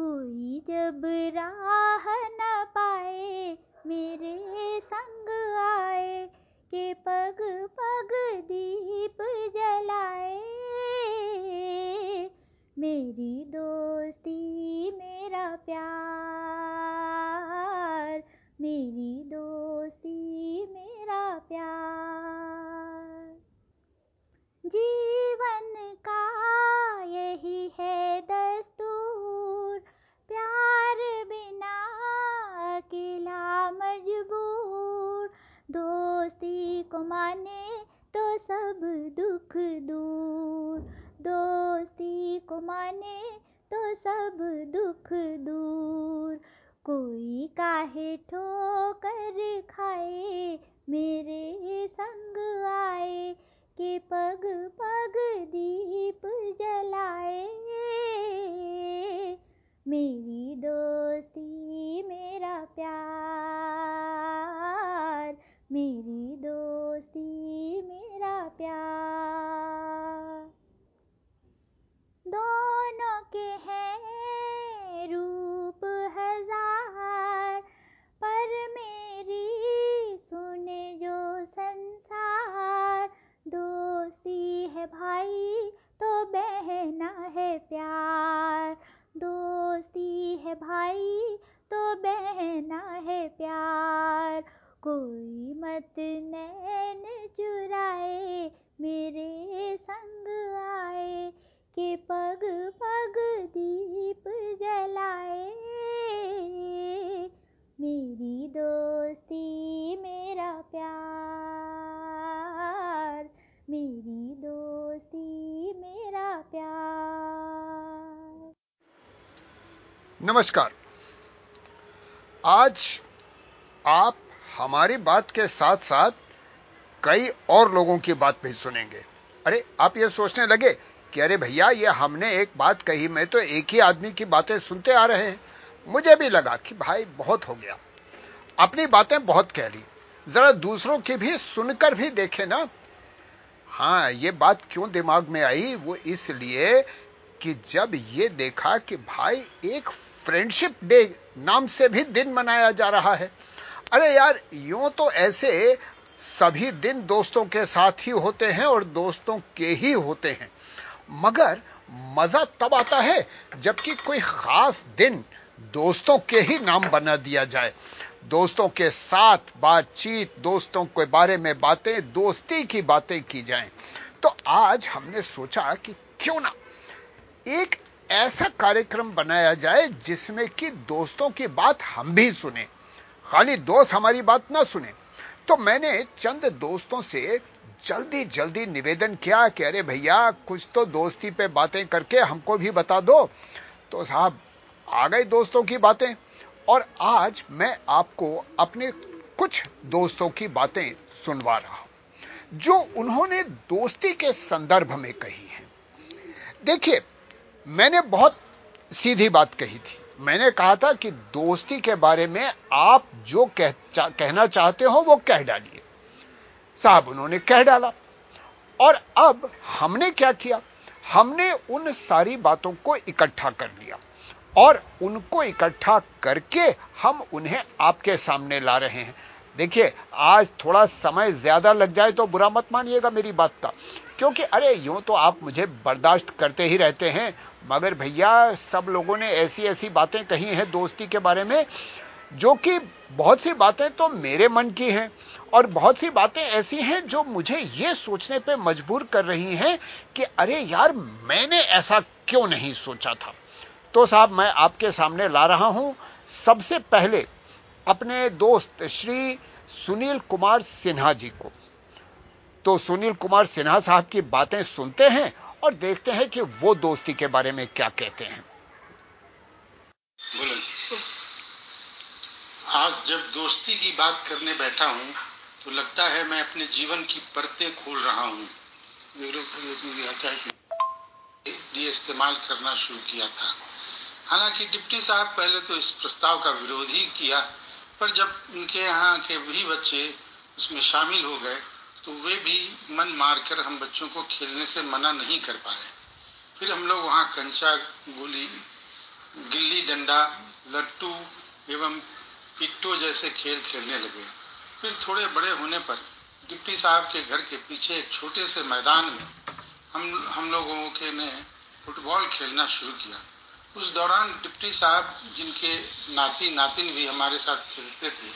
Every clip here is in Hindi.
कोई जब राह न पाए, मेरे संग आए, के पग पग दीप जलाए। मेरी दोस्ती, मेरा प्यार दोस्ती को माने तो सब दुख दूर। दोस्ती को माने तो सब दुख दूर। कोई काहे ठोकर खाए, मेरे संग आए, के पग पग दीप जलाए। मेरी दोस्ती, मेरा प्यार मेरी नमस्कार। आज आप हमारी बात के साथ साथ कई और लोगों की बात भी सुनेंगे। अरे, आप ये सोचने लगे कि अरे भैया, ये हमने एक बात कही, मैं तो एक ही आदमी की बातें सुनते आ रहे हैं। मुझे भी लगा कि भाई, बहुत हो गया। अपनी बातें बहुत कह ली। जरा दूसरों की भी सुनकर भी देखे ना। हाँ, ये बात क्यों दिमाग में आई? वो इसलिए कि जब ये देखा कि भाई, एक फ्रेंडशिप डे नाम से भी दिन मनाया जा रहा है। अरे यार, यूँ तो ऐसे सभी दिन दोस्तों के साथ ही होते हैं और दोस्तों के ही होते हैं। मगर मज़ा तब आता है जबकि कोई खास दिन दोस्तों के ही नाम बना दिया जाए। दोस्तों के साथ बातचीत, दोस्तों के बारे में बातें, दोस्ती की बातें की जाएँ। तो आज हमने सोचा कि क्यों ना एक ऐसा कार्यक्रम बनाया जाए जिसमें कि दोस्तों की बात हम भी सुने। खाली दोस्त हमारी बात ना सुने। तो मैंने चंद दोस्तों से जल्दी जल्दी निवेदन किया कि अरे भैया, कुछ तो दोस्ती पे बातें करके हमको भी बता दो। तो साहब, आ गए दोस्तों की बातें। और आज मैं आपको अपने कुछ दोस्तों की बातें सुनवा रहा हूँ, जो उन्होंने दोस्ती के संदर्भ में कही है। देखिए मैंने बहुत सीधी बात कही थी। मैंने कहा था कि दोस्ती के बारे में आप जो कह, चा, कहना चाहते हो वो कह डालिए। साहब उन्होंने कह डाला। और अब हमने क्या किया? हमने उन सारी बातों को इकट्ठा कर लिया। और उनको इकट्ठा करके हम उन्हें आपके सामने ला रहे हैं। देखिए, आज थोड़ा समय ज़्यादा लग जाए तो बुरा मत मानिएगा मेरी बात का। क्योंकि, अरे, यूँ तो आप मुझे बर्दाश्त करते ही रहते हैं, मगर भैया, सब लोगों ने ऐसी ऐसी बातें कही हैं दोस्ती के बारे में, जो कि बहुत सी बातें तो मेरे मन की हैं, और बहुत सी बातें ऐसी हैं जो मुझे ये सोचने पे मजबूर कर रही हैं कि, अरे, यार, मैंने ऐसा क्यों नहीं सोचा था? तो साहब, मैं आपके सामने ला रहा हूँ, सबसे पहले अपने दोस्त श्री सुनील कुमार सिन्हा जी को। तो सुनील कुमार सिन्हा साहब की बातें सुनते हैं और देखते हैं कि वो दोस्ती के बारे में क्या कहते हैं। आज जब दोस्ती की बात करने बैठा हूँ तो लगता है मैं अपने जीवन की परतें खोल रहा हूँ। इस्तेमाल करना शुरू किया था। हालाँकि डिप्टी साहब पहले तो इस प्रस्ताव का विरोध ही किया पर जब उनके यहाँ के भी बच्चे उसमें शामिल हो गए तो वे भी मन मारकर हम बच्चों को खेलने से मना नहीं कर पाए। फिर हम लोग वहाँ कंचा, गोली, गिल्ली डंडा, लट्टू एवं पिट्टो जैसे खेल खेलने लगे। फिर थोड़े बड़े होने पर डिप्टी साहब के घर के पीछे एक छोटे से मैदान में हम हम लोगों के ने फुटबॉल खेलना शुरू किया। उस दौरान डिप्टी साहब जिनके नाती नातिन भी हमारे साथ खेलते थे,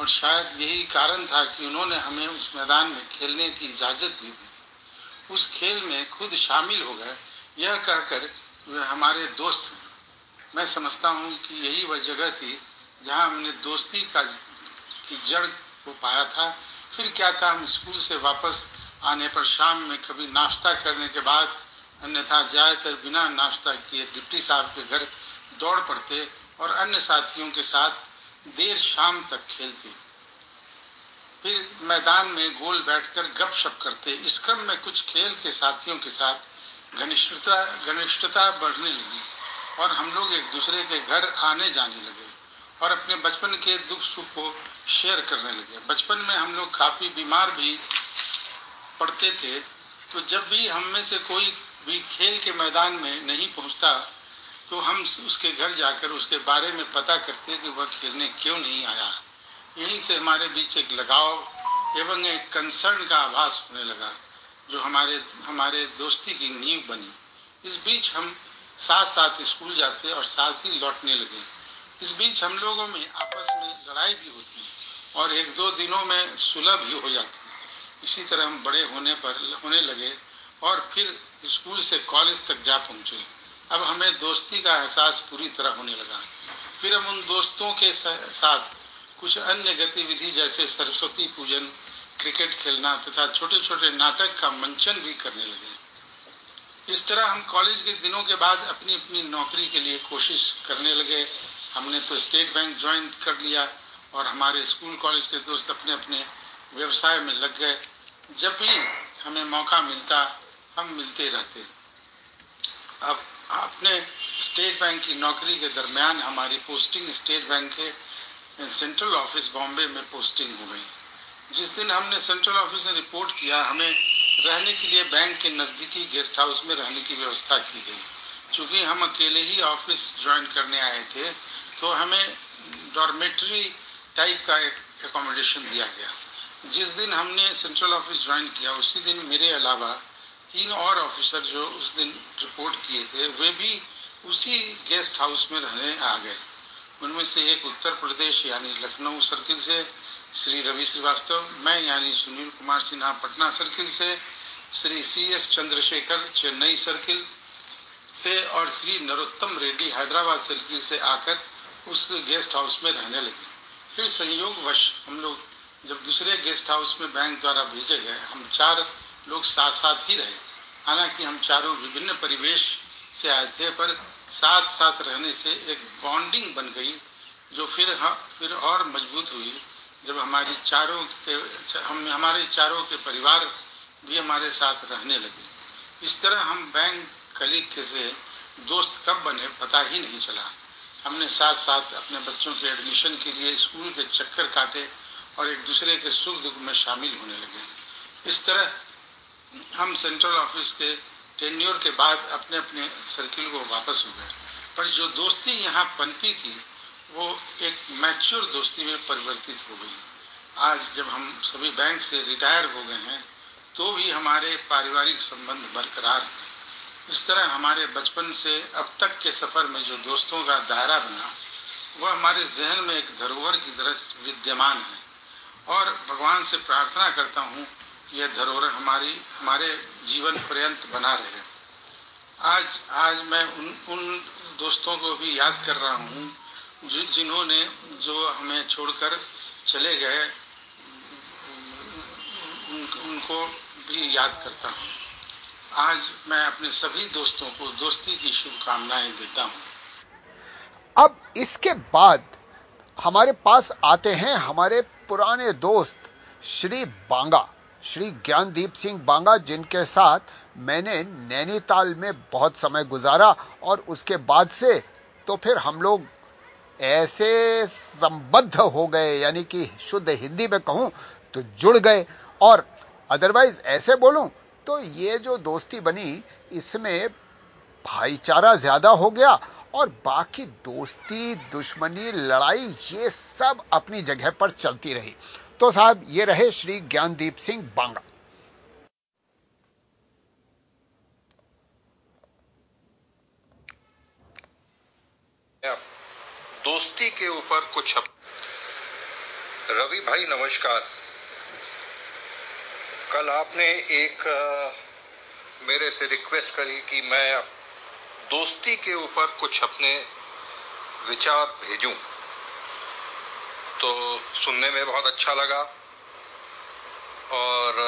और शायद यही कारण था कि उन्होंने हमें उस मैदान में खेलने की इजाज़त भी दी थी। उस खेल में खुद शामिल हो गए। यह कहकर वे हमारे दोस्त हैं। मैं समझता हूँ कि यही वह जगह थी जहाँ हमने दोस्ती का की जड़ को पाया था। फिर क्या था हम स्कूल से वापस आने पर शाम में कभी नाश्ता करने के बाद अन्यथा ज़्यादातर बिना नाश्ता किए डिप्टी साहब के घर दौड़ पड़ते और अन्य साथियों के साथ देर शाम तक खेलते। फिर मैदान में गोल बैठकर गपशप करते। इस क्रम में कुछ खेल के साथियों के साथ घनिष्ठता घनिष्ठता बढ़ने लगी और हम लोग एक दूसरे के घर आने जाने लगे और अपने बचपन के दुख सुख को शेयर करने लगे। बचपन में हम लोग काफ़ी बीमार भी पड़ते थे तो जब भी हम में से कोई भी खेल के मैदान में नहीं पहुँचता तो हम उसके घर जाकर उसके बारे में पता करते कि वह खेलने क्यों नहीं आया। यहीं से हमारे बीच एक लगाव एवं एक कंसर्न का आभास होने लगा, जो हमारे हमारे दोस्ती की नींव बनी। इस बीच हम साथ साथ स्कूल जाते और साथ ही लौटने लगे। इस बीच हम लोगों में आपस में लड़ाई भी होती और एक दो दिनों में सुलभ भी हो जाती। इसी तरह हम बड़े होने पर, होने लगे और फिर स्कूल से कॉलेज तक जा पहुँचे। अब हमें दोस्ती का एहसास पूरी तरह होने लगा। फिर हम उन दोस्तों के साथ कुछ अन्य गतिविधि जैसे सरस्वती पूजन, क्रिकेट खेलना तथा छोटे छोटे नाटक का मंचन भी करने लगे। इस तरह हम कॉलेज के दिनों के बाद अपनी अपनी नौकरी के लिए कोशिश करने लगे। हमने तो स्टेट बैंक ज्वाइन कर लिया और हमारे स्कूल कॉलेज के दोस्त अपने अपने व्यवसाय में लग गए। जब भी हमें मौका मिलता हम मिलते रहते अब अपने स्टेट बैंक की नौकरी के दरमियान हमारी पोस्टिंग स्टेट बैंक के सेंट्रल ऑफ़िस बॉम्बे में पोस्टिंग हो गई। जिस दिन हमने सेंट्रल ऑफ़िस में रिपोर्ट किया, हमें रहने के लिए बैंक के नजदीकी गेस्ट हाउस में रहने की व्यवस्था की गई। चूँकि हम अकेले ही ऑफ़िस ज्वाइन करने आए थे तो हमें डॉर्मेटरी टाइप का एक एकोमोडेशन दिया गया। जिस दिन हमने सेंट्रल ऑफ़िस ज्वाइन किया, उसी दिन मेरे अलावा तीन और ऑफिसर जो उस दिन रिपोर्ट किए थे, वे भी उसी गेस्ट हाउस में रहने आ गए। उनमें से एक उत्तर प्रदेश, यानी लखनऊ सर्किल से, श्री रवि श्रीवास्तव, मैं, यानी सुनील कुमार सिन्हा, पटना सर्किल से, Shri C S Chandrashekhar, Chennai circle से, और श्री नरोत्तम रेड्डी हैदराबाद सर्किल से आकर उस गेस्ट हाउस में रहने लगे। फिर संयोग वश हम लोग जब दूसरे गेस्ट हाउस में बैंक द्वारा भेजे गए, हम चार लोग साथ साथ ही रहे। हालाँकि हम चारों विभिन्न परिवेश से आए थे, पर साथ साथ रहने से एक बॉन्डिंग बन गई, जो फिर हम फिर और मज़बूत हुई। जब हमारी चारों के, हम, हमारे चारों के परिवार भी हमारे साथ रहने लगे। इस तरह हम बैंक कलीग के से दोस्त कब बने, पता ही नहीं चला। हमने साथ साथ अपने बच्चों के एडमिशन के लिए स्कूल के चक्कर काटे और एक दूसरे के सुख दुख में शामिल होने लगे। इस तरह हम सेंट्रल ऑफ़िस के टेन्योर के बाद अपने अपने सर्किल को वापस हो गए। पर जो दोस्ती यहाँ पनपी थी, वो एक मैच्योर दोस्ती में परिवर्तित हो गई। आज जब हम सभी बैंक से रिटायर हो गए हैं तो भी हमारे पारिवारिक संबंध बरकरार हैं। इस तरह हमारे बचपन से अब तक के सफ़र में जो दोस्तों का दायरा बना, वह हमारे जहन में एक धरोहर की तरह विद्यमान है। और भगवान से प्रार्थना करता हूँ यह धरोहर हमारी हमारे जीवन पर्यंत बना रहे। आज आज मैं उन उन दोस्तों को भी याद कर रहा हूँ जिन्होंने जो हमें छोड़कर चले गए उन, उनको भी याद करता हूँ। आज मैं अपने सभी दोस्तों को दोस्ती की शुभकामनाएँ देता हूँ। अब इसके बाद हमारे पास आते हैं हमारे पुराने दोस्त श्री बांगा। श्री ज्ञानदीप सिंह बांगा, जिनके साथ मैंने नैनीताल में बहुत समय गुजारा और उसके बाद से तो फिर हम लोग ऐसे संबद्ध हो गए, यानी कि शुद्ध हिंदी में कहूँ तो जुड़ गए। और अदरवाइज़ ऐसे बोलूँ तो ये जो दोस्ती बनी, इसमें भाईचारा ज़्यादा हो गया और बाकी दोस्ती, दुश्मनी, लड़ाई, ये सब अपनी जगह पर चलती रही। तो साहब, ये रहे श्री ज्ञानदीप सिंह बांगा दोस्ती के ऊपर कुछ रवि भाई, नमस्कार। कल आपने एक मेरे से रिक्वेस्ट करी कि मैं दोस्ती के ऊपर कुछ अपने विचार भेजूं। तो सुनने में बहुत अच्छा लगा। और,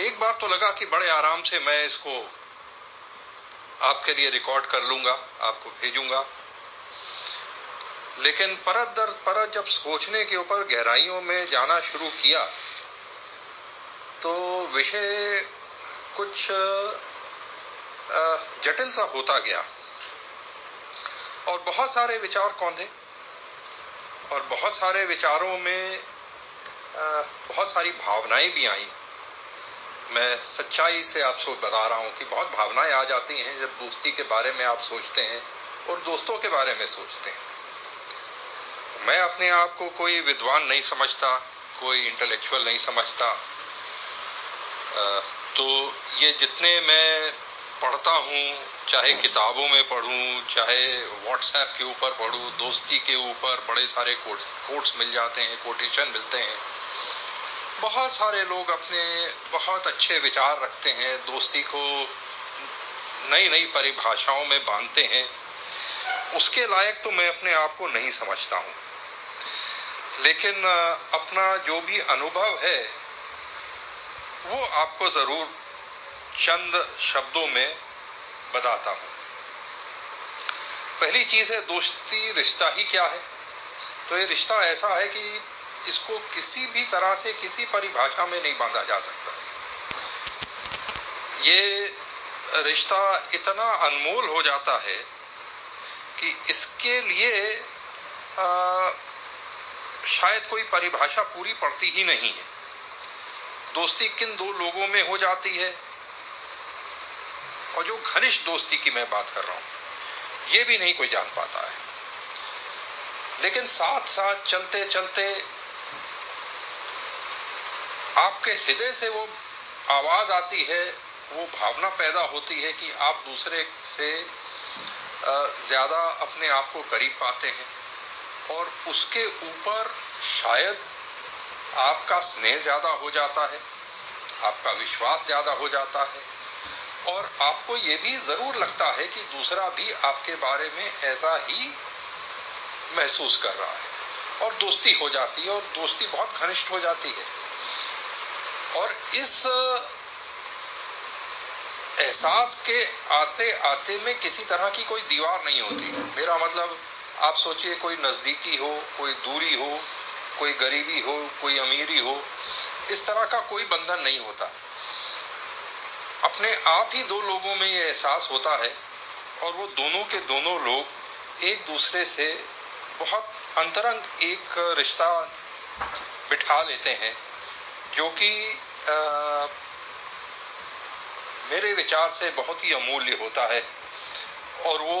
एक बार तो लगा कि बड़े आराम से मैं इसको आपके लिए रिकॉर्ड कर लूँगा, आपको भेजूँगा। लेकिन परत दर, परत जब सोचने के ऊपर गहराइयों में जाना शुरू किया तो विषय कुछ जटिल सा होता गया। और बहुत सारे विचार कौंधे और बहुत सारे विचारों में बहुत सारी भावनाएँ भी आई। मैं सच्चाई से आपको बता रहा हूँ कि बहुत भावनाएँ आ जाती हैं जब दोस्ती के बारे में आप सोचते हैं और दोस्तों के बारे में सोचते हैं। मैं अपने आप को कोई विद्वान नहीं समझता, कोई इंटेलेक्चुअल नहीं समझता। तो ये जितने मैं पढ़ता हूँ, चाहे किताबों में पढ़ूं, चाहे व्हाट्सएप के ऊपर पढ़ूं, दोस्ती के ऊपर बड़े सारे कोट्स कोट्स मिल जाते हैं कोटेशन मिलते हैं। बहुत सारे लोग अपने बहुत अच्छे विचार रखते हैं, दोस्ती को नई नई परिभाषाओं में बांधते हैं। उसके लायक तो मैं अपने आप को नहीं समझता हूँ। लेकिन, अपना जो भी अनुभव है, वो आपको ज़रूर चंद शब्दों में बताता हूँ। पहली चीज़ है दोस्ती रिश्ता ही क्या है? तो ये रिश्ता ऐसा है कि इसको किसी भी तरह से किसी परिभाषा में नहीं बांधा जा सकता। ये रिश्ता इतना अनमोल हो जाता है कि इसके लिए आ, शायद कोई परिभाषा पूरी पड़ती ही नहीं है। दोस्ती किन दो लोगों में हो जाती है? और जो घनिष्ठ दोस्ती की मैं बात कर रहा हूँ, ये भी नहीं कोई जान पाता है। लेकिन साथ साथ चलते चलते आपके हृदय से वो आवाज़ आती है, वो भावना पैदा होती है कि आप दूसरे से ज़्यादा अपने आप को करीब पाते हैं और उसके ऊपर शायद आपका स्नेह ज़्यादा हो जाता है, आपका विश्वास ज़्यादा हो जाता है और आपको ये भी ज़रूर लगता है कि दूसरा भी आपके बारे में ऐसा ही महसूस कर रहा है। और दोस्ती हो जाती है और दोस्ती बहुत घनिष्ठ हो जाती है। और इस एहसास के आते आते में किसी तरह की कोई दीवार नहीं होती। मेरा मतलब आप सोचिए कोई नजदीकी हो, कोई दूरी हो, कोई गरीबी हो, कोई अमीरी हो, इस तरह का कोई बंधन नहीं होता। अपने आप ही दो लोगों में ये एहसास होता है और वो दोनों के दोनों लोग एक दूसरे से बहुत अंतरंग एक रिश्ता बिठा लेते हैं, जो कि मेरे विचार से बहुत ही अमूल्य होता है। और वो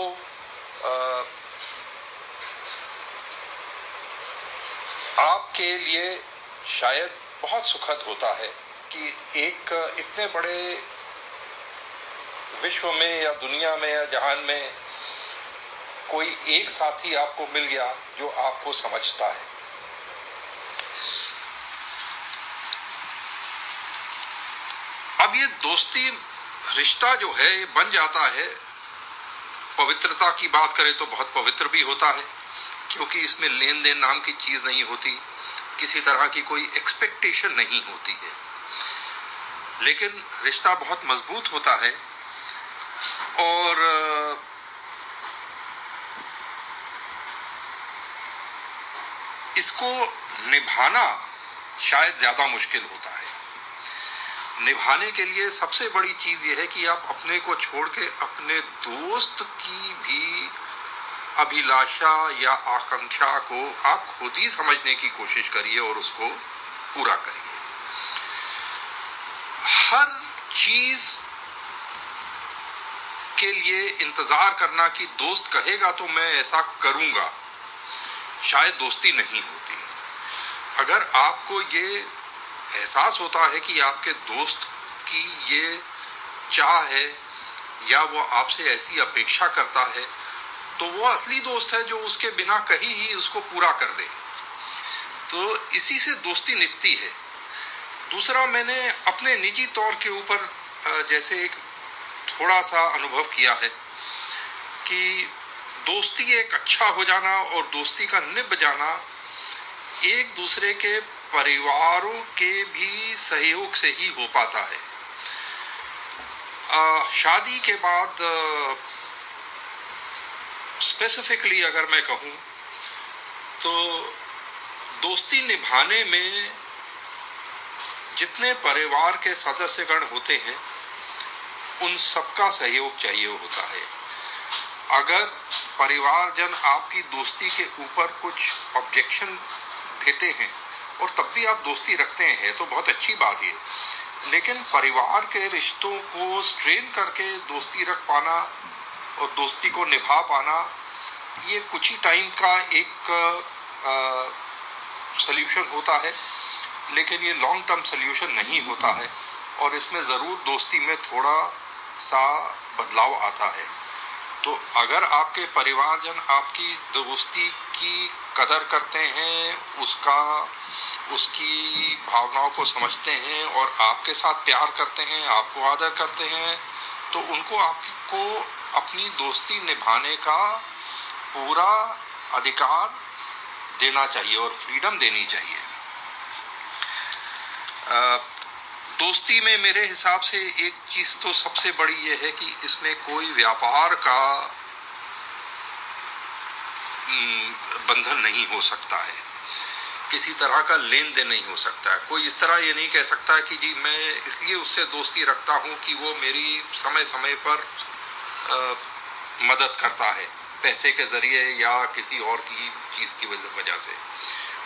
आपके लिए शायद बहुत सुखद होता है कि एक इतने बड़े विश्व में या दुनिया में या जहान में कोई एक साथी आपको मिल गया जो आपको समझता है। अब ये दोस्ती, रिश्ता जो है, ये बन जाता है। पवित्रता की बात करें तो बहुत पवित्र भी होता है, क्योंकि इसमें लेन देन नाम की चीज़ नहीं होती, किसी तरह की कोई एक्सपेक्टेशन नहीं होती है। लेकिन रिश्ता बहुत मज़बूत होता है और इसको निभाना शायद ज़्यादा मुश्किल होता है। निभाने के लिए सबसे बड़ी चीज़ यह है कि आप अपने को छोड़ के अपने दोस्त की भी अभिलाषा या आकांक्षा को आप खुद ही समझने की कोशिश करिए और उसको पूरा करिए। हर चीज़ के लिए इंतज़ार करना कि दोस्त कहेगा तो मैं ऐसा करूँगा। शायद दोस्ती नहीं होती। अगर आपको ये एहसास होता है कि आपके दोस्त की ये चाह है या वो आपसे ऐसी अपेक्षा करता है तो वो असली दोस्त है जो उसके बिना कहीं ही उसको पूरा कर दे। तो इसी से दोस्ती निपती है। दूसरा, मैंने अपने निजी तौर के ऊपर जैसे एक थोड़ा सा अनुभव किया है कि दोस्ती एक अच्छा हो जाना और दोस्ती का निब जाना एक दूसरे के परिवारों के भी सहयोग से ही हो पाता है। शादी के बाद स्पेसिफिकली अगर मैं कहूँ तो दोस्ती निभाने में जितने परिवार के सदस्यगण होते हैं उन सबका सहयोग चाहिए होता है। अगर परिवारजन आपकी दोस्ती के ऊपर कुछ ऑब्जेक्शन देते हैं और तब भी आप दोस्ती रखते हैं तो बहुत अच्छी बात है। लेकिन परिवार के रिश्तों को स्ट्रेन करके दोस्ती रख पाना और दोस्ती को निभा पाना, ये कुछ ही टाइम का एक सोल्यूशन होता है। लेकिन ये लॉन्ग टर्म सोल्यूशन नहीं होता है। और इसमें ज़रूर दोस्ती में थोड़ा सा बदलाव आता है। तो अगर आपके परिवारजन आपकी दोस्ती की कदर करते हैं, उसका, उसकी भावनाओं को समझते हैं और आपके साथ प्यार करते हैं, आपको आदर करते हैं तो उनको आपको अपनी दोस्ती निभाने का पूरा अधिकार देना चाहिए और फ्रीडम देनी चाहिए। दोस्ती में मेरे हिसाब से एक चीज़ तो सबसे बड़ी यह है कि इसमें कोई व्यापार का बंधन नहीं हो सकता है। किसी तरह का लेन देन नहीं हो सकता है। कोई इस तरह ये नहीं कह सकता कि जी मैं इसलिए उससे दोस्ती रखता हूँ कि वो मेरी समय समय पर आ, मदद करता है पैसे के ज़रिए या किसी और की चीज़ की वजह से।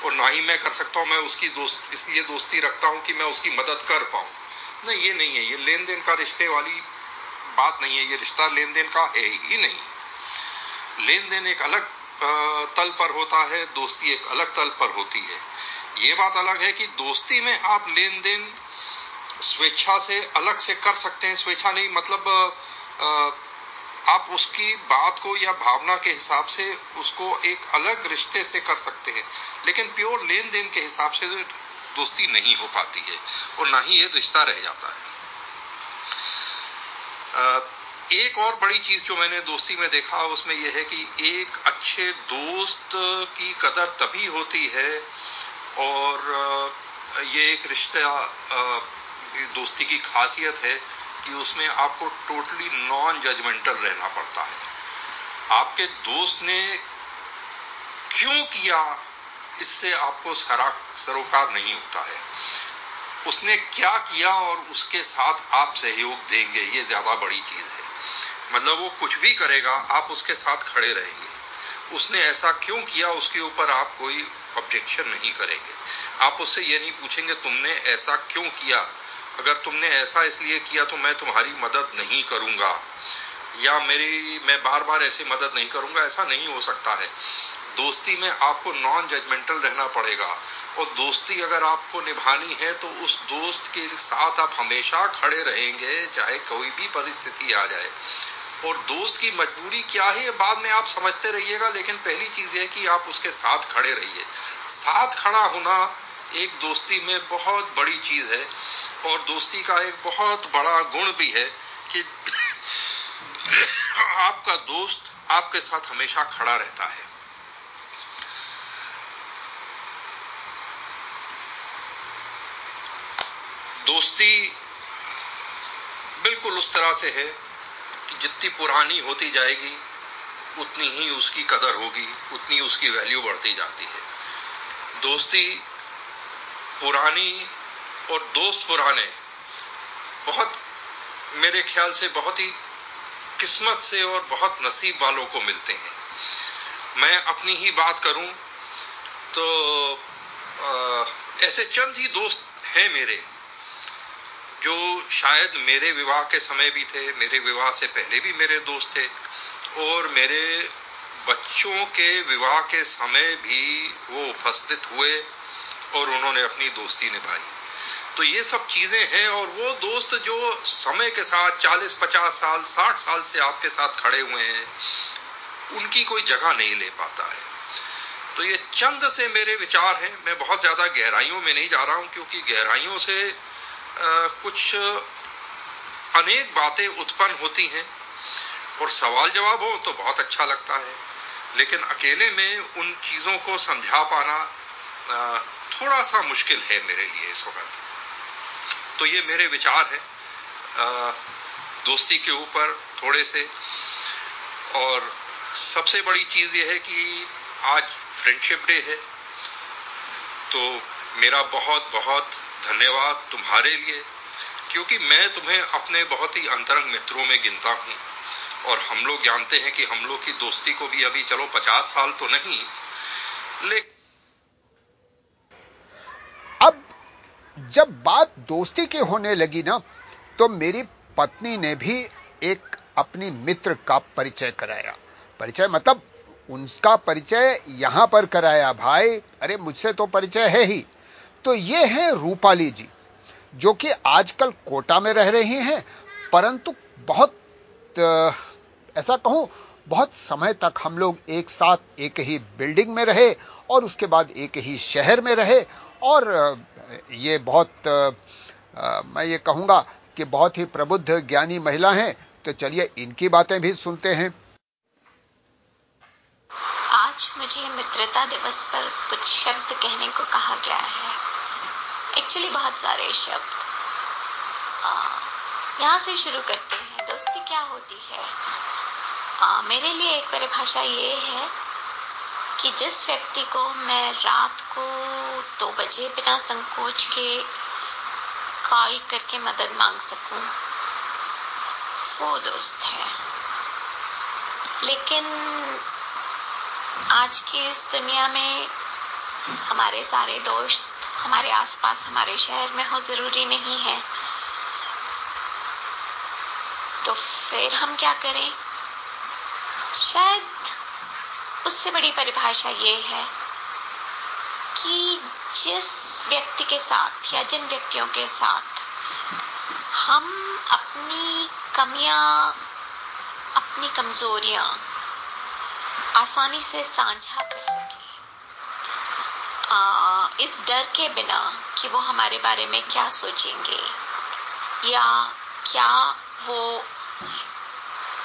और ना ही मैं कर सकता हूँ, मैं उसकी दोस्त, इसलिए दोस्ती रखता हूँ कि मैं उसकी मदद कर पाऊँ। नहीं, ये नहीं है, ये लेन देन का रिश्ते वाली बात नहीं है, ये रिश्ता लेन देन का है ही नहीं। लेन देन एक अलग तल पर होता है, दोस्ती एक अलग तल पर होती है। ये बात अलग है कि दोस्ती में आप लेन देन स्वेच्छा से अलग से कर सकते हैं। स्वेच्छा नहीं मतलब आप उसकी बात को या भावना के हिसाब से उसको एक अलग रिश्ते से कर सकते हैं। लेकिन प्योर लेन देन के हिसाब से दोस्ती नहीं हो पाती है और ना ही ये रिश्ता रह जाता है। एक और बड़ी चीज़ जो मैंने दोस्ती में देखा, उसमें यह है कि एक अच्छे दोस्त की कदर तभी होती है और ये एक रिश्ता दोस्ती की खासियत है कि उसमें आपको टोटली नॉन जजमेंटल रहना पड़ता है। आपके दोस्त ने क्यों किया, इससे आपको सरा, सरोकार नहीं होता है। उसने क्या किया और उसके साथ आप सहयोग देंगे, ये ज़्यादा बड़ी चीज़ है। मतलब वो कुछ भी करेगा, आप उसके साथ खड़े रहेंगे। उसने ऐसा क्यों किया, उसके ऊपर आप कोई ऑब्जेक्शन नहीं करेंगे। आप उससे ये नहीं पूछेंगे, तुमने ऐसा क्यों किया? अगर तुमने ऐसा इसलिए किया तो मैं तुम्हारी मदद नहीं करूँगा। या मेरी, मैं बार बार ऐसे मदद नहीं करूँगा, ऐसा नहीं हो सकता है। दोस्ती में आपको नॉन जजमेंटल रहना पड़ेगा। और दोस्ती अगर आपको निभानी है तो उस दोस्त के साथ आप हमेशा खड़े रहेंगे, चाहे कोई भी परिस्थिति आ जाए। और दोस्त की मजबूरी क्या है बाद में आप समझते रहिएगा, लेकिन पहली चीज़ है कि आप उसके साथ खड़े रहिए। साथ खड़ा होना एक दोस्ती में बहुत बड़ी चीज़ है। और दोस्ती का एक बहुत बड़ा गुण भी है कि आपका दोस्त आपके साथ हमेशा खड़ा रहता है। दोस्ती बिल्कुल उस तरह से है कि जितनी पुरानी होती जाएगी, उतनी ही उसकी कदर होगी, उतनी उसकी वैल्यू बढ़ती जाती है। दोस्ती पुरानी और दोस्त पुराने, बहुत मेरे ख्याल से बहुत ही किस्मत से और बहुत नसीब वालों को मिलते हैं। मैं अपनी ही बात करूँ तो ऐसे चंद ही दोस्त हैं मेरे, जो शायद मेरे विवाह के समय भी थे, मेरे विवाह से पहले भी मेरे दोस्त थे, और मेरे बच्चों के विवाह के समय भी वो उपस्थित हुए और उन्होंने अपनी दोस्ती निभाई। तो ये सब चीज़ें हैं और वो दोस्त जो समय के साथ 40-50 साल 60 साल से आपके साथ खड़े हुए हैं उनकी कोई जगह नहीं ले पाता है। तो ये चंद से मेरे विचार हैं। मैं बहुत ज़्यादा गहराइयों में नहीं जा रहा हूँ क्योंकि गहराइयों से आ, कुछ अनेक बातें उत्पन्न होती हैं और सवाल जवाब हो तो बहुत अच्छा लगता है। लेकिन अकेले में उन चीज़ों को समझा पाना थोड़ा सा मुश्किल है मेरे लिए इस वक्त। तो ये मेरे विचार है। दोस्ती के ऊपर थोड़े से। और सबसे बड़ी चीज़ यह है कि आज फ्रेंडशिप डे है। तो मेरा बहुत बहुत धन्यवाद तुम्हारे लिए, क्योंकि मैं तुम्हें अपने बहुत ही अंतरंग मित्रों में गिनता हूँ। और हम लोग जानते हैं कि हम लोग की दोस्ती को भी अभी चलो पचास साल तो नहीं, लेकिन अब जब बात दोस्ती की होने लगी ना तो मेरी पत्नी ने भी एक अपनी मित्र का परिचय कराया। परिचय मतलब उनका परिचय यहाँ पर कराया, भाई, अरे मुझसे तो परिचय है ही। तो ये है रूपाली जी, जो कि आजकल कोटा में रह रही हैं, परंतु बहुत ऐसा कहूँ, बहुत समय तक हम लोग एक साथ एक ही बिल्डिंग में रहे और उसके बाद एक ही शहर में रहे और ये बहुत आ, मैं ये कहूँगा कि बहुत ही प्रबुद्ध ज्ञानी महिला हैं तो चलिए इनकी बातें भी सुनते हैं। आज मुझे मित्रता दिवस पर कुछ शब्द कहने को कहा गया है। एक्चुअली बहुत सारे शब्द। यहाँ से शुरू करते हैं। दोस्ती क्या होती है? आ, मेरे लिए एक परिभाषा ये है कि जिस व्यक्ति को मैं रात को दो बजे बिना संकोच के कॉल करके मदद मांग सकूँ, वो दोस्त है। लेकिन आज की इस दुनिया में हमारे सारे दोस्त, हमारे आसपास, हमारे शहर में हो ज़रूरी नहीं है। तो फिर हम क्या करें? शायद उससे बड़ी परिभाषा ये है कि जिस व्यक्ति के साथ या जिन व्यक्तियों के साथ हम अपनी कमियाँ, अपनी कमजोरियाँ आसानी से साझा कर सके। इस डर के बिना कि वो हमारे बारे में क्या सोचेंगे या क्या वो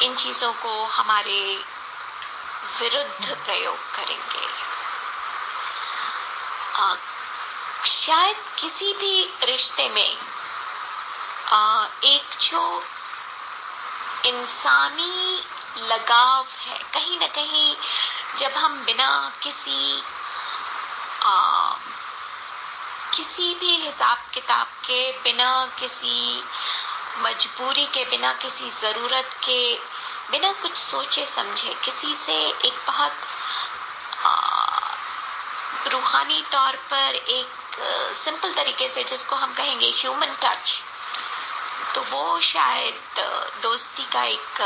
इन चीज़ों को हमारे विरुद्ध प्रयोग करेंगे। आ, शायद किसी भी रिश्ते में आ, एक जो इंसानी लगाव है कहीं ना कहीं जब हम बिना किसी आ, किसी भी हिसाब किताब के बिना किसी मजबूरी के बिना किसी ज़रूरत के बिना कुछ सोचे समझे किसी से एक बहुत रूहानी तौर पर एक सिंपल तरीके से जिसको हम कहेंगे ह्यूमन टच तो वो शायद दोस्ती का एक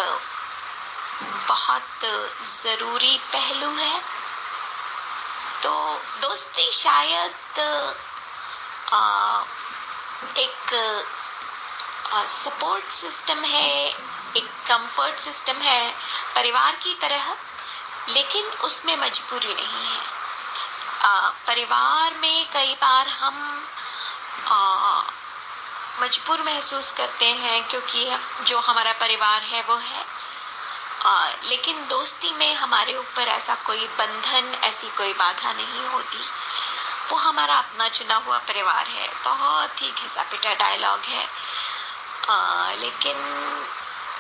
बहुत ज़रूरी पहलू है। तो दोस्ती शायद एक सपोर्ट सिस्टम है एक कंफर्ट सिस्टम है परिवार की तरह लेकिन उसमें मजबूरी नहीं है। आ, परिवार में कई बार हम मजबूर महसूस करते हैं क्योंकि जो हमारा परिवार है वो है। आ, लेकिन दोस्ती में हमारे ऊपर ऐसा कोई बंधन ऐसी कोई बाधा नहीं होती। वो हमारा अपना चुना हुआ परिवार है। बहुत ही घिसा पिटा डायलॉग है। आ, लेकिन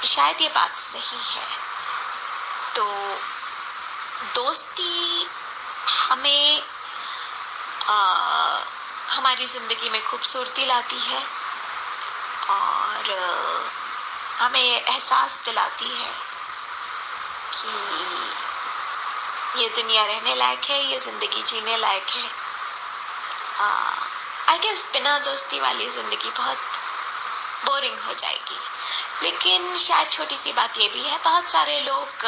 शायद ये बात सही है। तो दोस्ती हमें आ, हमारी ज़िंदगी में खूबसूरती लाती है और हमें एहसास दिलाती है कि ये दुनिया रहने लायक है ये ज़िंदगी जीने लायक है। आई गेस बिना दोस्ती वाली ज़िंदगी बहुत बोरिंग हो जाएगी। लेकिन शायद छोटी सी बात यह भी है बहुत सारे लोग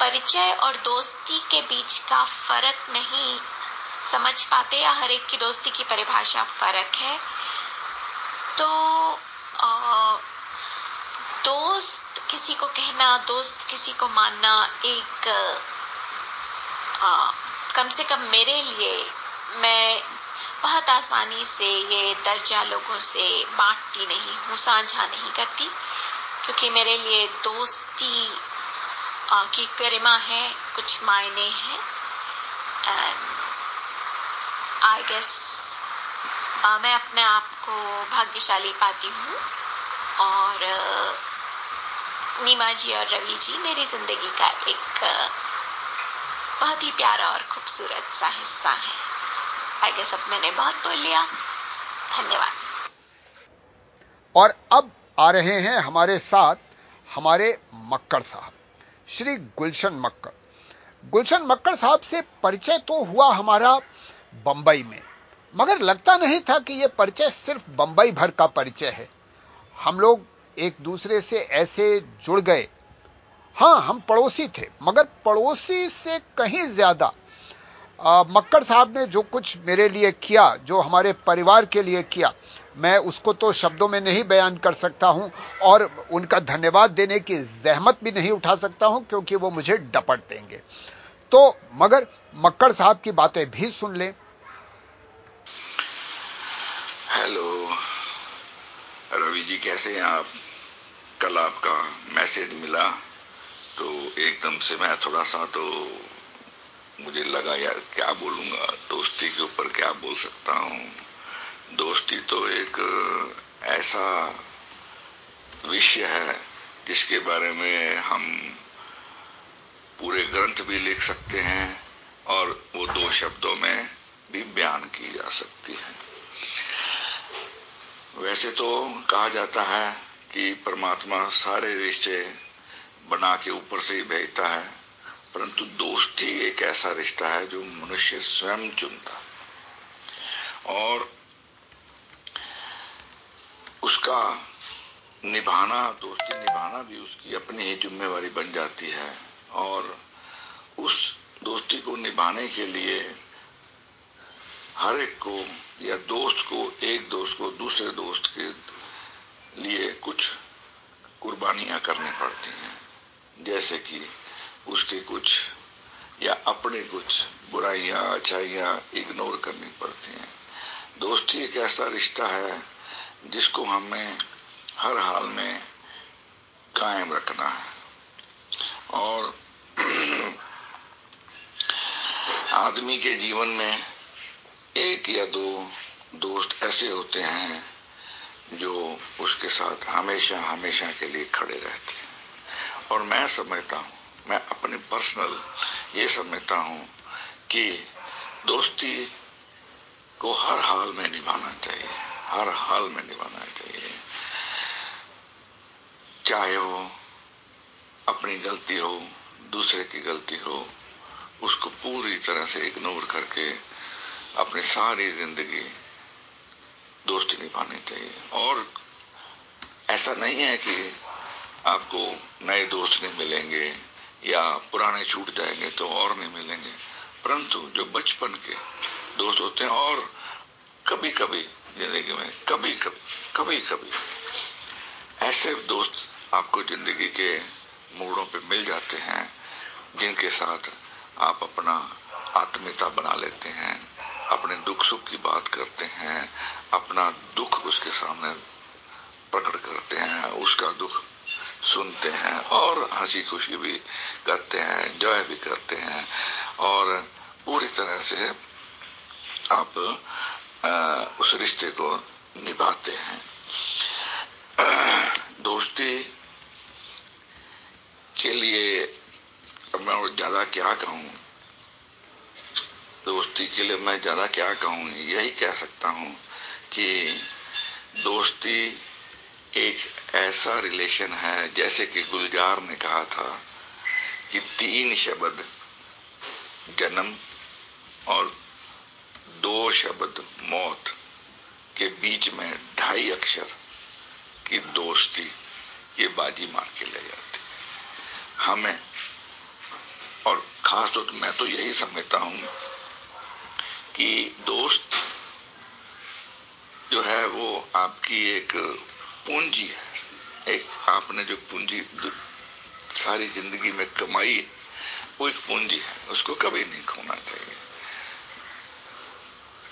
परिचय और दोस्ती के बीच का फ़र्क नहीं समझ पाते या हर एक की दोस्ती की परिभाषा फ़र्क है। तो आ, दोस्त किसी को कहना दोस्त किसी को मानना एक आ, कम से कम मेरे लिए मैं बहुत आसानी से ये दर्जा लोगों से बांटती नहीं हूँ, साझा नहीं करती, क्योंकि मेरे लिए दोस्ती की गरिमा है, कुछ मायने हैं। आई गेस मैं अपने आप को भाग्यशाली पाती हूँ। और नीमा जी और रवि जी, मेरी ज़िंदगी का एक बहुत ही प्यारा और खूबसूरत सा हिस्सा है। आई गेस अब मैंने बहुत बोल लिया। धन्यवाद। और अब आ रहे हैं हमारे साथ हमारे मक्कड़ साहब, श्री गुलशन मक्कड़। गुलशन मक्कड़ साहब से परिचय तो हुआ हमारा बंबई में, मगर लगता नहीं था कि यह परिचय सिर्फ़ बंबई भर का परिचय है। हम लोग एक दूसरे से ऐसे जुड़ गए। हाँ, हम पड़ोसी थे, मगर पड़ोसी से कहीं ज़्यादा मक्कड़ साहब ने जो कुछ मेरे लिए किया, जो हमारे परिवार के लिए किया, मैं उसको तो शब्दों में नहीं बयान कर सकता हूँ और उनका धन्यवाद देने की जहमत भी नहीं उठा सकता हूँ क्योंकि वो मुझे डपट देंगे। तो मगर मक्कड़ साहब की बातें भी सुन लें। हेलो। रवि जी, कैसे हैं आप? कल आपका मैसेज मिला तो एकदम से मैं थोड़ा सा तो मुझे लगा, यार, क्या बोलूँगा? दोस्ती के ऊपर क्या बोल सकता हूँ? दोस्ती तो एक ऐसा विषय है जिसके बारे में हम पूरे ग्रंथ भी लिख सकते हैं और वो दो शब्दों में भी बयान की जा सकती है। वैसे तो कहा जाता है कि परमात्मा सारे रिश्ते बना के ऊपर से ही भेजता है। परंतु दोस्ती एक ऐसा रिश्ता है जो मनुष्य स्वयं चुनता और उसका निभाना, दोस्ती निभाना भी उसकी अपनी ही जिम्मेवारी बन जाती है। और उस दोस्ती को निभाने के लिए हर एक को या दोस्त को, एक दोस्त को, दूसरे दोस्त के लिए कुछ कुर्बानियाँ करनी पड़ती हैं। जैसे कि उसके कुछ या अपने कुछ बुराइयाँ, अच्छाइयाँ इग्नोर करनी पड़ती हैं। दोस्ती एक ऐसा रिश्ता है जिसको हमें हर हाल में कायम रखना है। और आदमी के जीवन में एक या दो दोस्त ऐसे होते हैं जो उसके साथ हमेशा हमेशा के लिए खड़े रहते हैं। और मैं समझता हूँ मैं अपने पर्सनल ये समझता हूँ कि दोस्ती को हर हाल में निभाना चाहिए, हर हाल में निभाना चाहिए। चाहे वो अपनी गलती हो, दूसरे की गलती हो, उसको पूरी तरह से इग्नोर करके अपनी सारी ज़िंदगी दोस्ती निभानी चाहिए। और ऐसा नहीं है कि आपको नए दोस्त नहीं मिलेंगे या पुराने छूट जाएँगे तो और नहीं मिलेंगे। परंतु जो बचपन के दोस्त होते हैं और कभी कभी ज़िंदगी में कभी कभी कभी कभी ऐसे दोस्त आपको ज़िंदगी के मोड़ों पे मिल जाते हैं, जिनके साथ आप अपना आत्मीयता बना लेते हैं, अपने दुख सुख की बात करते हैं, अपना दुख उसके सामने प्रकट करते हैं, उसका दुख सुनते हैं और हँसी खुशी भी करते हैं एंजॉय भी करते हैं। और पूरी तरह से आप उस रिश्ते को निभाते हैं। दोस्ती के लिए मैं ज़्यादा क्या कहूँ? दोस्ती के लिए मैं ज़्यादा क्या कहूँ? यही कह सकता हूँ कि दोस्ती एक ऐसा रिलेशन है, जैसे कि गुलजार ने कहा था कि तीन शब्द जन्म और दो शब्द मौत के बीच में ढाई अक्षर की दोस्ती, ये बाजी मार के ले जाती है। हमें और खास तौर तो मैं तो यही समझता हूँ कि दोस्त जो है वो आपकी एक पूंजी है। एक, आपने जो पूंजी सारी ज़िंदगी में कमाई वो एक पूंजी है। उसको कभी नहीं खोना चाहिए।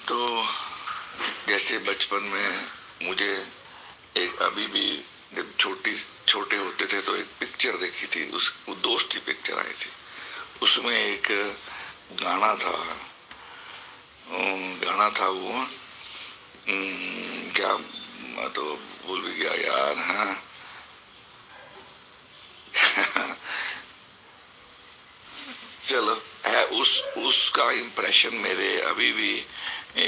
तो जैसे बचपन में मुझे एक, अभी भी जब छोटी, छोटे होते थे तो एक पिक्चर देखी थी। उस, वो दोस्ती पिक्चर आई थी। उसमें एक गाना था। गाना था वो क्या मैं तो भूल भी गया यार हाँ। चलो है उस उसका इंप्रेशन मेरे अभी भी ए,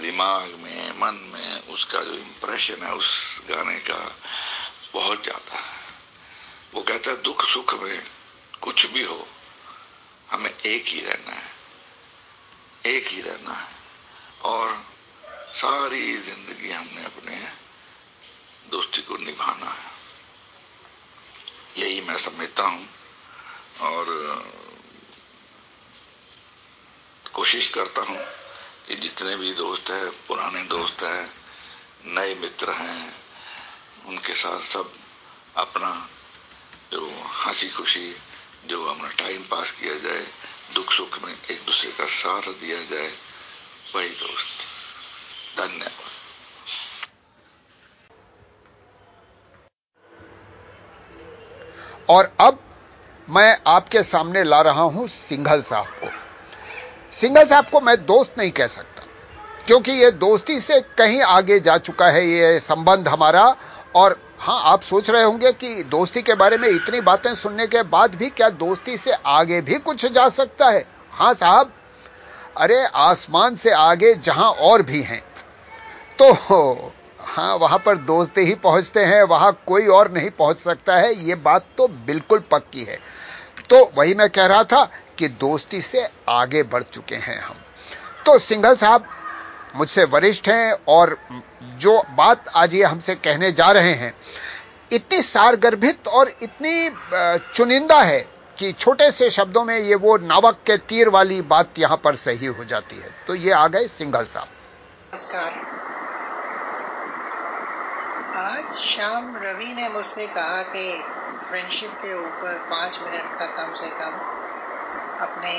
दिमाग में मन में उसका जो इंप्रेशन है उस गाने का बहुत ज़्यादा वो कहता है दुख सुख में कुछ भी हो हमें एक ही रहना है एक ही रहना है। और सारी ज़िंदगी हमने अपने दोस्ती को निभाना है। यही मैं समझता हूँ और कोशिश करता हूँ कि जितने भी दोस्त हैं, पुराने दोस्त हैं, नए मित्र हैं, उनके साथ सब अपना जो हँसी खुशी जो अपना टाइम पास किया जाए दुख सुख में एक दूसरे का साथ दिया जाए, वही दोस्त। धन्यवाद। और अब मैं आपके सामने ला रहा हूँ सिंघल साहब को। सिंघल साहब को मैं दोस्त नहीं कह सकता, क्योंकि ये दोस्ती से कहीं आगे जा चुका है ये संबंध हमारा। और हाँ, आप सोच रहे होंगे कि दोस्ती के बारे में इतनी बातें सुनने के बाद भी क्या दोस्ती से आगे भी कुछ जा सकता है? हाँ साहब, अरे आसमान से आगे जहाँ और भी हैं तो हाँ, वहाँ पर दोस्त ही पहुँचते हैं, वहाँ कोई और नहीं पहुँच सकता है यह बात तो बिल्कुल पक्की है। तो वही मैं कह रहा था कि दोस्ती से आगे बढ़ चुके हैं हम। तो सिंघल साहब मुझसे वरिष्ठ हैं और जो बात आज ये हमसे कहने जा रहे हैं, इतनी सारगर्भित और इतनी चुनिंदा है कि छोटे से शब्दों में ये वो नावक के तीर वाली बात यहाँ पर सही हो जाती है। तो ये आ गए सिंघल साहब। नमस्कार। आज शाम रवि ने मुझसे कहा कि फ्रेंडशिप के ऊपर पाँच मिनट का कम से कम अपने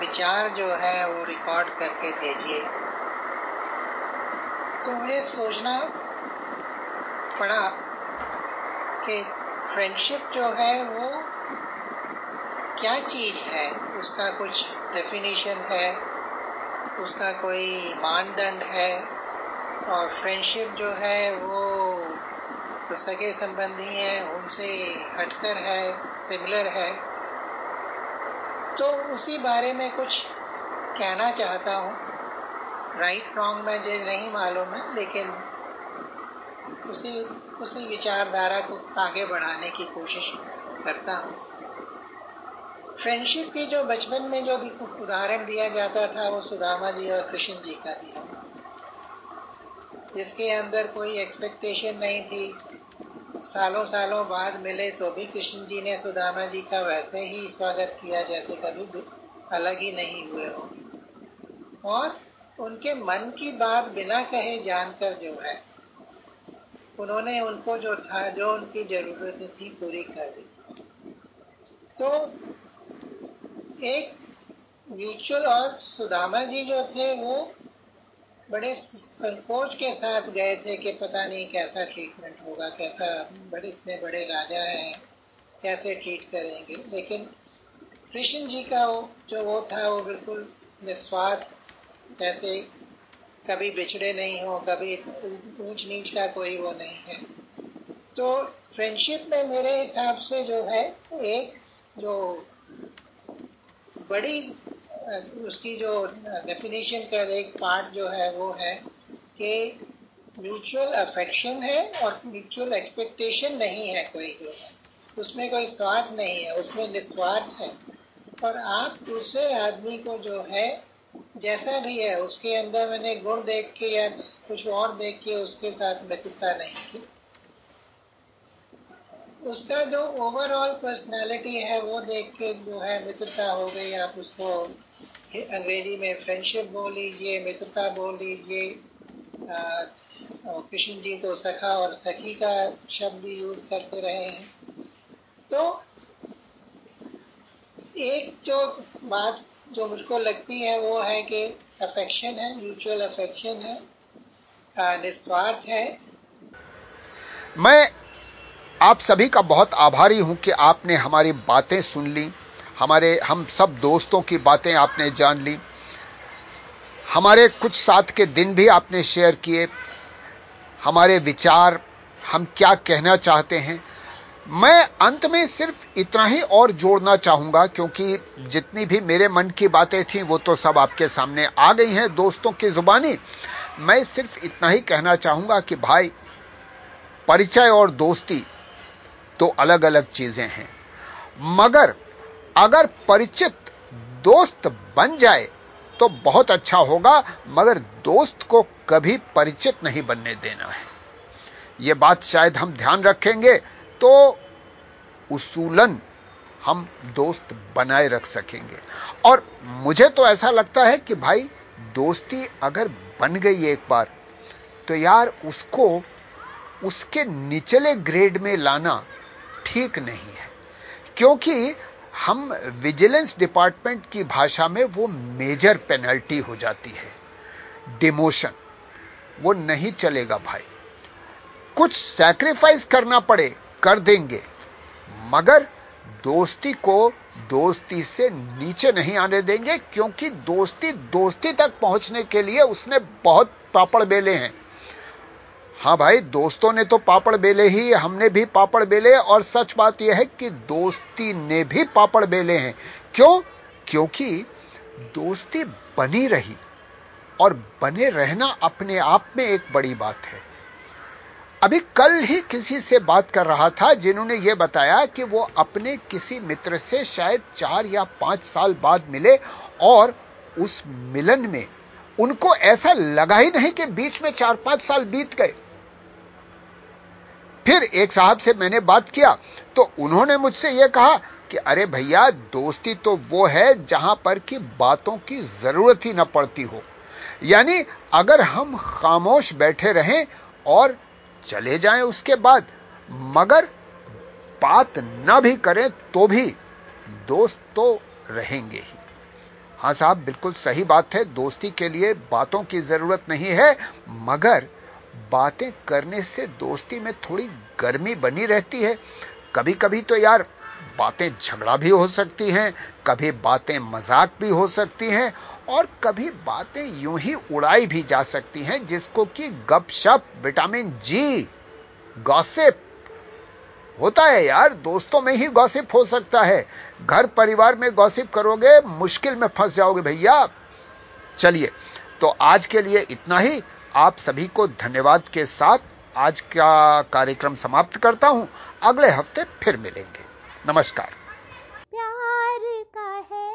विचार जो है वो रिकॉर्ड करके भेजिए। तो मुझे सोचना पड़ा कि फ्रेंडशिप जो है वो क्या चीज़ है? उसका कुछ डेफिनेशन है, उसका कोई मानदंड है और फ्रेंडशिप जो है वो जो सगे संबंधी हैं उनसे हटकर है सिमिलर है। तो उसी बारे में कुछ कहना चाहता हूँ। राइट रॉन्ग मुझे नहीं मालूम है, लेकिन उसी उसी विचारधारा को आगे बढ़ाने की कोशिश करता हूँ। फ्रेंडशिप की जो बचपन में जो उदाहरण दिया जाता था, वो सुदामा जी और कृष्ण जी का दिया। जिसके अंदर कोई एक्सपेक्टेशन नहीं थी। सालों सालों बाद मिले तो भी कृष्ण जी ने सुदामा जी का वैसे ही स्वागत किया जैसे कभी अलग ही नहीं हुए हो। और उनके मन की बात बिना कहे जानकर जो है, उन्होंने उनको जो था, जो उनकी ज़रूरत थी पूरी कर दी। तो एक म्यूचुअल और सुदामा जी जो थे, वो बड़े संकोच के साथ गए थे कि पता नहीं कैसा ट्रीटमेंट होगा, कैसा बड़े, इतने बड़े राजा हैं, कैसे ट्रीट करेंगे। लेकिन कृष्ण जी का वो, जो वो था, वो बिल्कुल निस्वार्थ जैसे कभी बिछड़े नहीं हो, कभी ऊंच नीच का कोई वो नहीं है। तो फ्रेंडशिप में मेरे हिसाब से जो है, एक जो बड़ी उसकी जो डेफिनेशन का एक पार्ट जो है, वो है कि म्यूचुअल अफेक्शन है और म्यूचुअल एक्सपेक्टेशन नहीं है कोई जो है उसमें कोई स्वार्थ नहीं है, उसमें निस्वार्थ है। और आप दूसरे आदमी को जो है, जैसा भी है, उसके अंदर मैंने गुण देख के या कुछ और देख के उसके साथ मित्रता नहीं की। उसका जो ओवरऑल पर्सनालिटी है, वो देख के जो है, मित्रता हो गई, आप उसको अंग्रेज़ी में फ्रेंडशिप बोल लीजिए, मित्रता बोल लीजिए कृष्ण जी तो सखा और सखी का शब्द भी यूज़ करते रहे हैं। तो एक जो बात जो मुझको लगती है वो है कि अफेक्शन है म्यूचुअल अफेक्शन है निस्वार्थ है। मैं आप सभी का बहुत आभारी हूँ कि आपने हमारी बातें सुन ली। हमारे, हम सब दोस्तों की बातें आपने जान ली। हमारे कुछ साथ के दिन भी आपने शेयर किए। हमारे विचार, हम क्या कहना चाहते हैं। मैं अंत में सिर्फ़ इतना ही और जोड़ना चाहूँगा, क्योंकि जितनी भी मेरे मन की बातें थी, वो तो सब आपके सामने आ गई हैं दोस्तों की जुबानी। मैं सिर्फ़ इतना ही कहना चाहूँगा कि भाई, परिचय और दोस्ती तो अलग अलग चीज़ें हैं। मगर अगर परिचित दोस्त बन जाए तो बहुत अच्छा होगा, मगर दोस्त को कभी परिचित नहीं बनने देना है। यह बात शायद हम ध्यान रखेंगे तो उसूलन हम दोस्त बनाए रख सकेंगे। और मुझे तो ऐसा लगता है कि भाई, दोस्ती अगर बन गई एक बार तो यार उसको, उसके निचले ग्रेड में लाना ठीक नहीं है। क्योंकि हम विजिलेंस डिपार्टमेंट की भाषा में वो मेजर पेनल्टी हो जाती है। डिमोशन, वो नहीं चलेगा भाई। कुछ सैक्रिफाइस करना पड़े, कर देंगे, मगर दोस्ती को दोस्ती से नीचे नहीं आने देंगे, क्योंकि दोस्ती दोस्ती तक पहुँचने के लिए उसने बहुत पापड़ बेले हैं। हाँ भाई, दोस्तों ने तो पापड़ बेले ही, हमने भी पापड़ बेले और सच बात यह है कि दोस्ती ने भी पापड़ बेले हैं। क्यों? क्योंकि दोस्ती बनी रही और बने रहना अपने आप में एक बड़ी बात है। अभी कल ही किसी से बात कर रहा था जिन्होंने यह बताया कि वो अपने किसी मित्र से शायद चार या पाँच साल बाद मिले और उस मिलन में उनको ऐसा लगा ही नहीं कि बीच में चार पाँच साल बीत गए। फिर एक साहब से मैंने बात किया तो उन्होंने मुझसे यह कहा कि, अरे भैया, दोस्ती तो वो है जहाँ पर कि बातों की ज़रूरत ही ना पड़ती हो। यानी अगर हम खामोश बैठे रहें और चले जाएँ उसके बाद, मगर बात ना भी करें तो भी दोस्त तो रहेंगे ही। हाँ साहब, बिल्कुल सही बात है, दोस्ती के लिए बातों की ज़रूरत नहीं है, मगर बातें करने से दोस्ती में थोड़ी गर्मी बनी रहती है। कभी कभी तो यार बातें झगड़ा भी हो सकती हैं, कभी बातें मज़ाक भी हो सकती हैं, और कभी बातें यूँ ही उड़ाई भी जा सकती हैं, जिसको कि गपशप, विटामिन जी गॉसिप। होता है यार, दोस्तों में ही गॉसिप हो सकता है। घर परिवार में गॉसिप करोगे, मुश्किल में फंस जाओगे भैया। चलिए तो आज के लिए इतना ही। आप सभी को धन्यवाद के साथ आज का कार्यक्रम समाप्त करता हूँ। अगले हफ़्ते फिर मिलेंगे। नमस्कार। प्यार का है,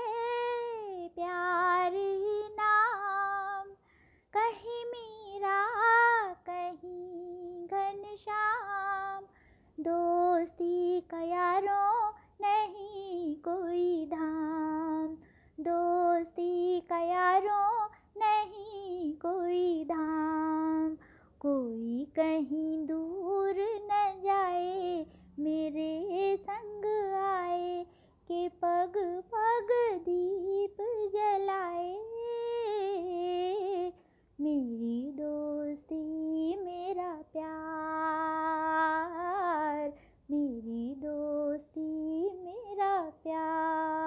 प्यार नाम। कहीं मीरा, कहीं घनश्याम दोस्ती का नहीं कोई धाम। दोस्ती का कोई धाम, कोई कहीं दूर न जाए, मेरे संग आए, के पग पग दीप जलाए। मेरी दोस्ती, मेरा प्यार, मेरी दोस्ती, मेरा प्यार।